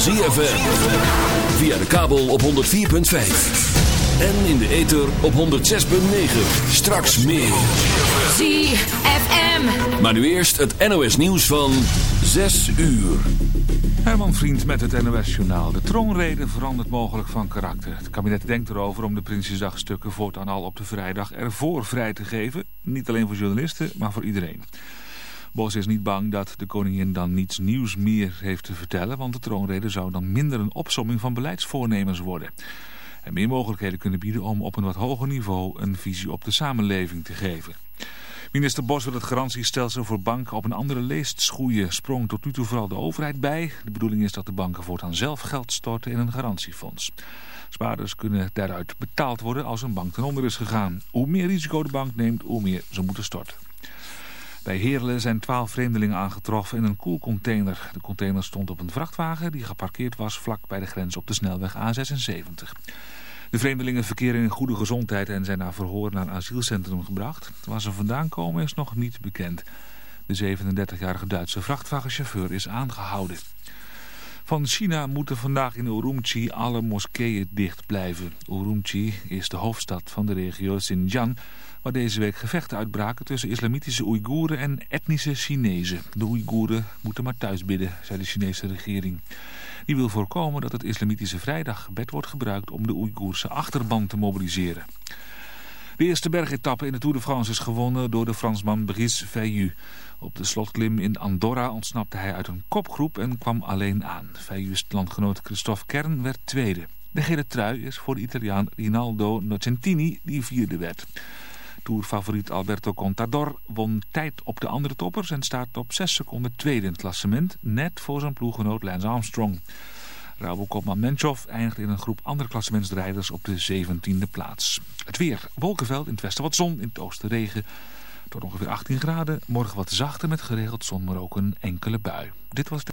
van ZFM. Via de kabel op 104.5. En in de ether op 106.9. Straks meer. ZFM. Maar nu eerst het NOS nieuws van 6 uur. Herman Vriend met het NOS-journaal. De troonrede verandert mogelijk van karakter. Het kabinet denkt erover om de Prinsjesdagstukken voortaan al op de vrijdag ervoor vrij te geven. Niet alleen voor journalisten, maar voor iedereen. Bos is niet bang dat de koningin dan niets nieuws meer heeft te vertellen... want de troonrede zou dan minder een opsomming van beleidsvoornemens worden. En meer mogelijkheden kunnen bieden om op een wat hoger niveau een visie op de samenleving te geven. Minister Bos wil het garantiestelsel voor banken op een andere leest schoeien. Sprong tot nu toe vooral de overheid bij. De bedoeling is dat de banken voortaan zelf geld storten in een garantiefonds. Spaarders kunnen daaruit betaald worden als een bank ten onder is gegaan. Hoe meer risico de bank neemt, hoe meer ze moeten storten. Bij Heerlen zijn twaalf vreemdelingen aangetroffen in een koelcontainer. De container stond op een vrachtwagen die geparkeerd was vlak bij de grens op de snelweg A76. De vreemdelingen verkeren in goede gezondheid en zijn na verhoor naar een asielcentrum gebracht. Waar ze vandaan komen is nog niet bekend. De 37-jarige Duitse vrachtwagenchauffeur is aangehouden. Van China moeten vandaag in Urumqi alle moskeeën dicht blijven. Urumqi is de hoofdstad van de regio Xinjiang waar deze week gevechten uitbraken tussen islamitische Oeigoeren en etnische Chinezen. De Oeigoeren moeten maar thuis bidden, zei de Chinese regering. Die wil voorkomen dat het islamitische vrijdaggebed wordt gebruikt om de Oeigoerse achterban te mobiliseren. De eerste bergetappe in de Tour de France is gewonnen door de Fransman Brice Feillu. Op de slotklim in Andorra ontsnapte hij uit een kopgroep en kwam alleen aan. Feillu's landgenoot Christophe Kern werd tweede. De gele trui is voor de Italiaan Rinaldo Nocentini die vierde werd. Tourfavoriet Alberto Contador won tijd op de andere toppers en staat op 6 seconden tweede in het klassement, net voor zijn ploeggenoot Lance Armstrong. Rabo-kopman Menchov eindigt in een groep andere klassementsrijders op de 17e plaats. Het weer. Wolkenveld, in het westen wat zon, in het oosten regen. Tot ongeveer 18 graden. Morgen wat zachter met geregeld zon, maar ook een enkele bui. Dit was de...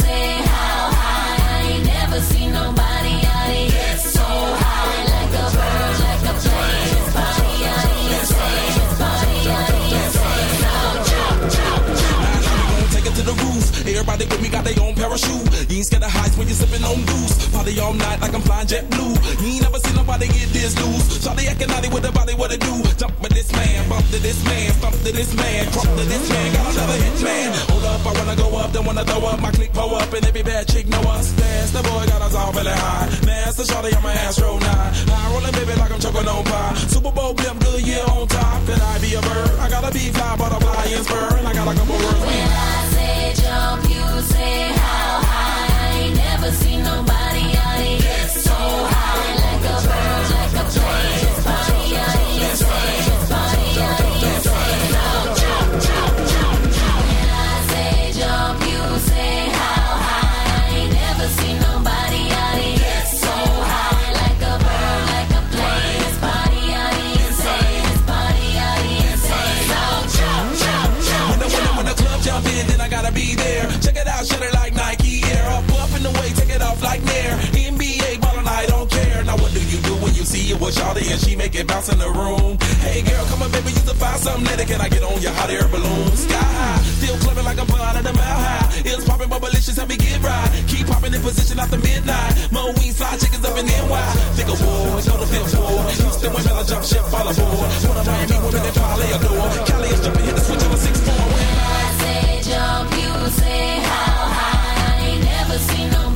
say Everybody with me got their own parachute. You ain't scared of heights when you're sipping on goose. Party all night like I'm flying jet blue. You ain't never seen nobody get this loose. Shawty acting naughty with the body, what it do? Jump with this man, bump to this man, stomp to this man, crump to this man. Got another hit man. Hold up, I wanna go up, then wanna throw up. My click pull up, and every bad chick know us. Dance, the boy got us all feeling high. Master my ass roll nine. High rolling baby like I'm choking on pie. Super Bowl blimp, good year on top. Could I be a bird? I gotta be fly, butterfly and spur, and I got a couple words. Jump, you say How high, I ain't never seen nobody. with Shawty and she make it bounce in the room. Hey girl, come on, baby, you to find something later. Can I get on your hot air balloon? Sky high, still clubbing like a blind at the mile high. It's popping, but malicious, help me get right. Keep popping in position after midnight. Mo weed, fly chickens up in NY. Think of war, go to fifth floor. Houston women, I jump ship, follow aboard. One of Miami women, they parlay adore. Cali is jumping, hit the switch on the 6-4. When I say jump, you say how high. I ain't never seen no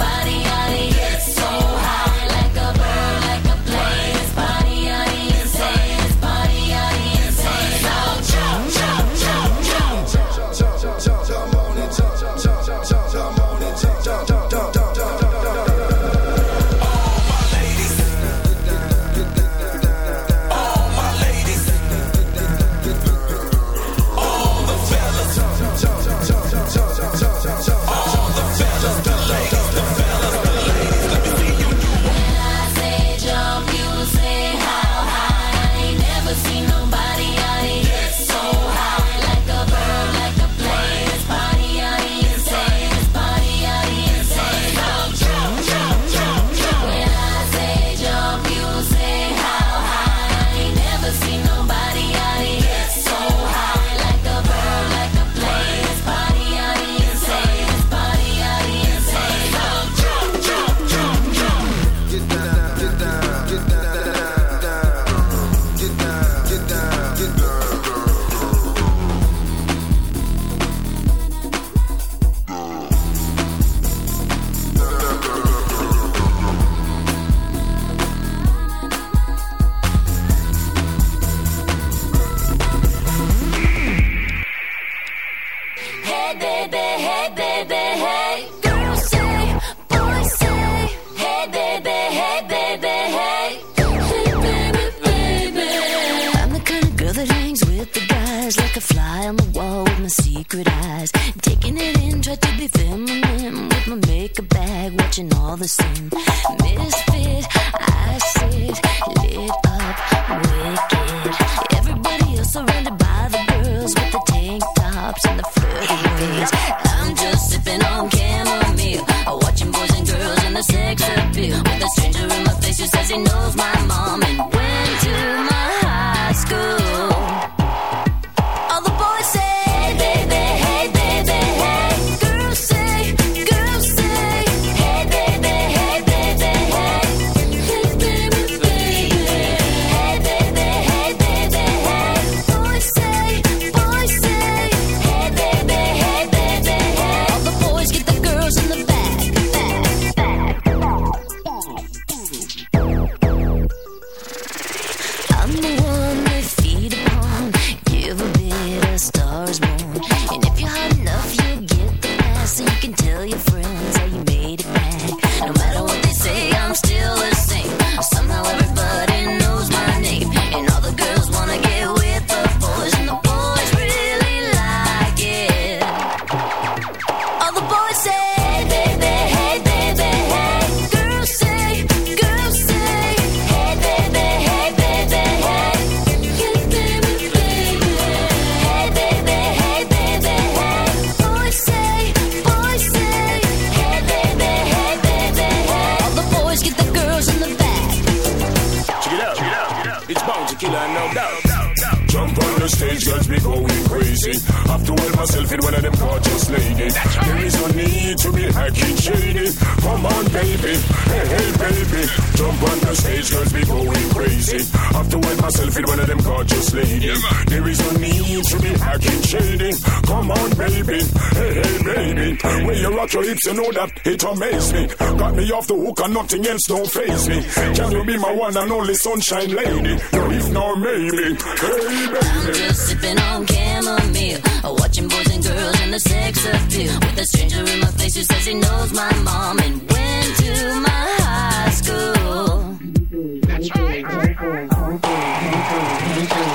you know that it amazed me. Got me off the hook and nothing else don't phase me. Can you be my one and only sunshine lady? No if nor maybe. Hey, baby. I'm just sipping on chamomile, watching boys and girls and the sex appeal. With a stranger in my face who says he knows my mom and went to my high school.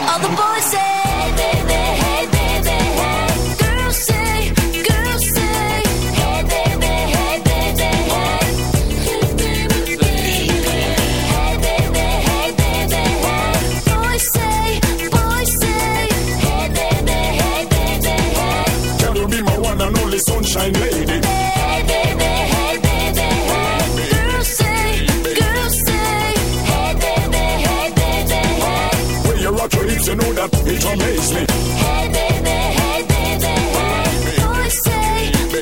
All the boys say. be my one and only sunshine lady. Hey, baby, hey, baby, hey. Say, say, hey, baby, hey, baby, hey. When you your you know that it amazes me. Hey, baby, hey, baby, hey. Boys say,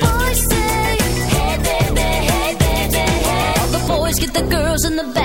boys say, hey, baby, hey, baby, hey. All the boys get the girls in the back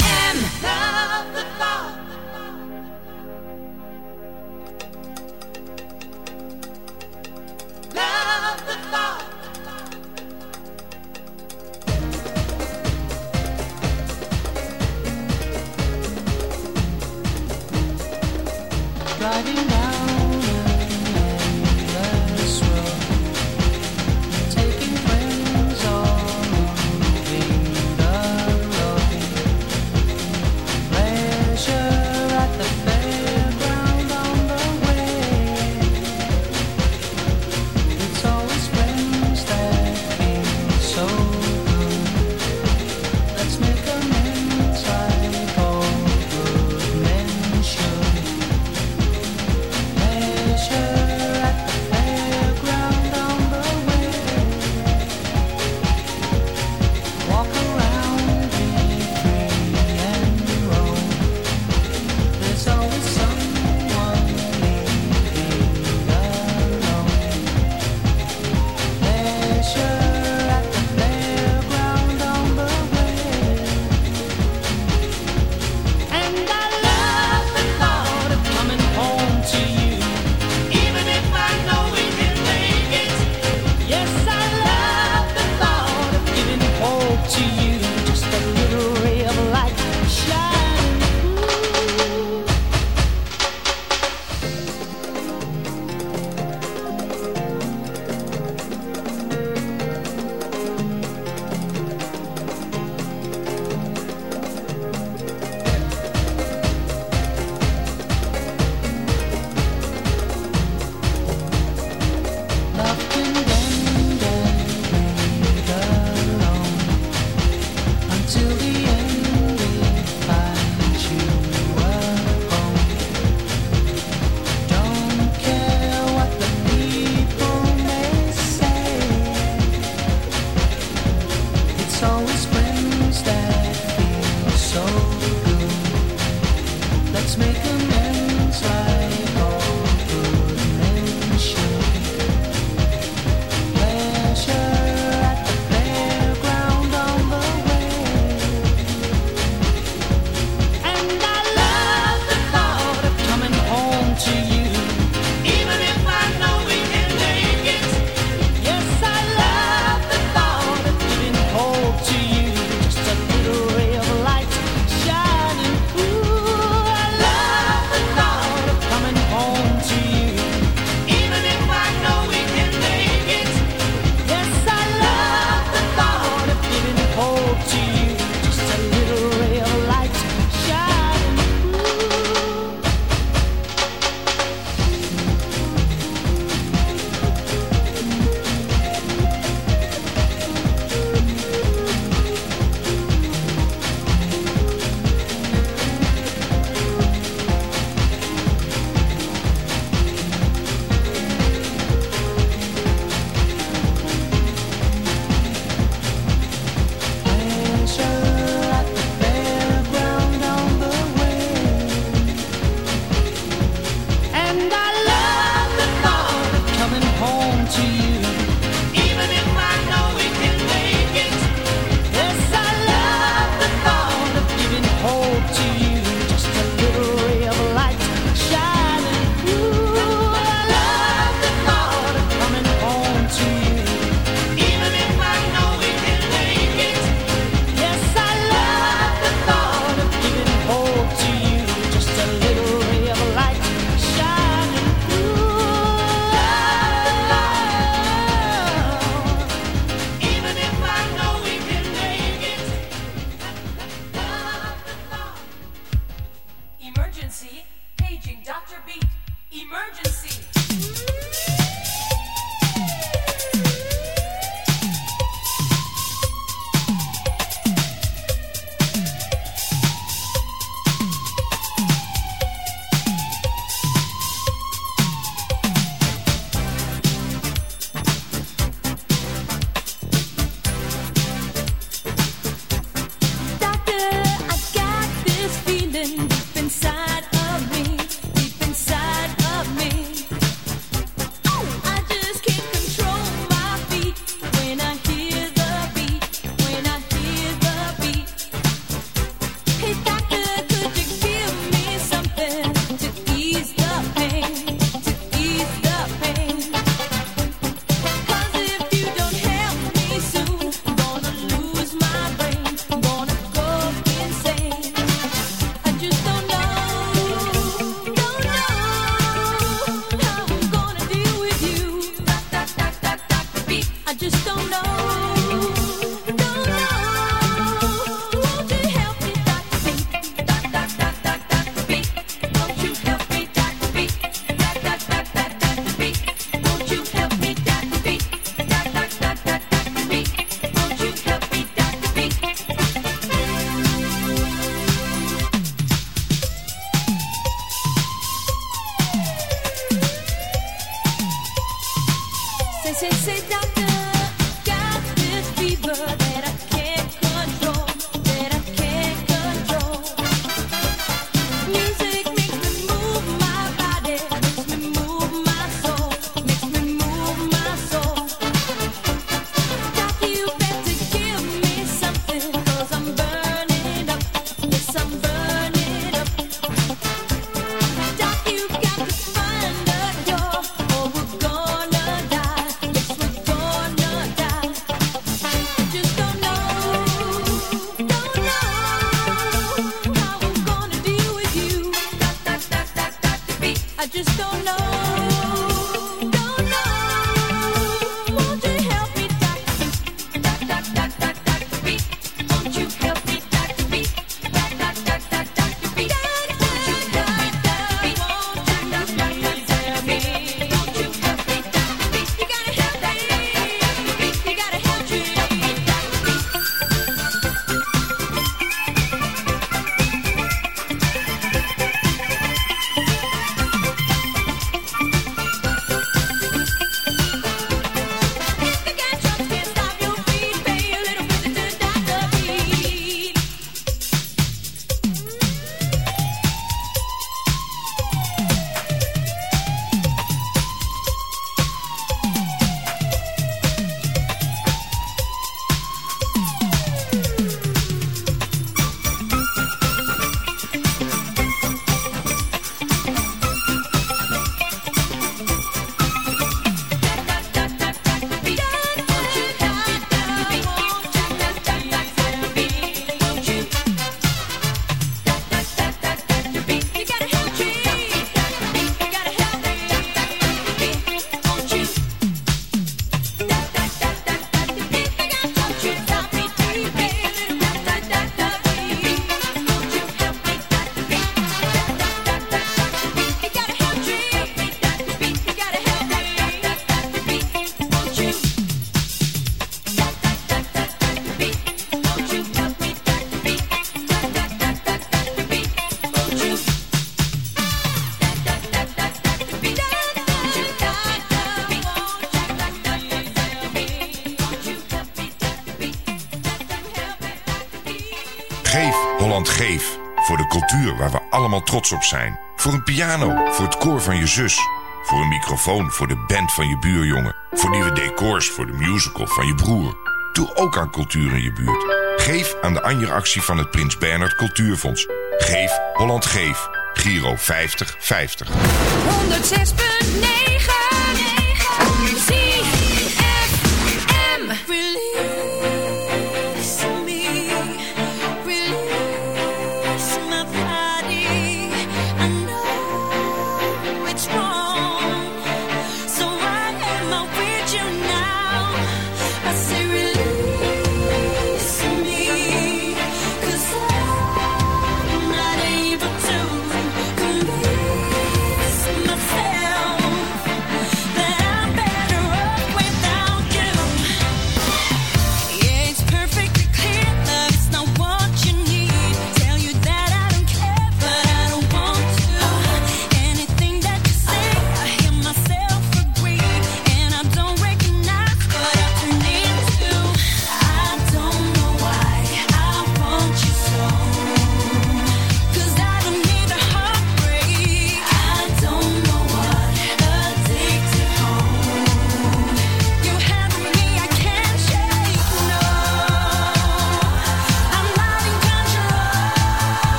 allemaal trots op zijn. Voor een piano, voor het koor van je zus. Voor een microfoon voor de band van je buurjongen. Voor nieuwe decors voor de musical van je broer. Doe ook aan cultuur in je buurt. Geef aan de Anjer-actie van het Prins Bernhard Cultuurfonds. Geef Holland Geef. Giro 5050. 106.9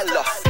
Ella.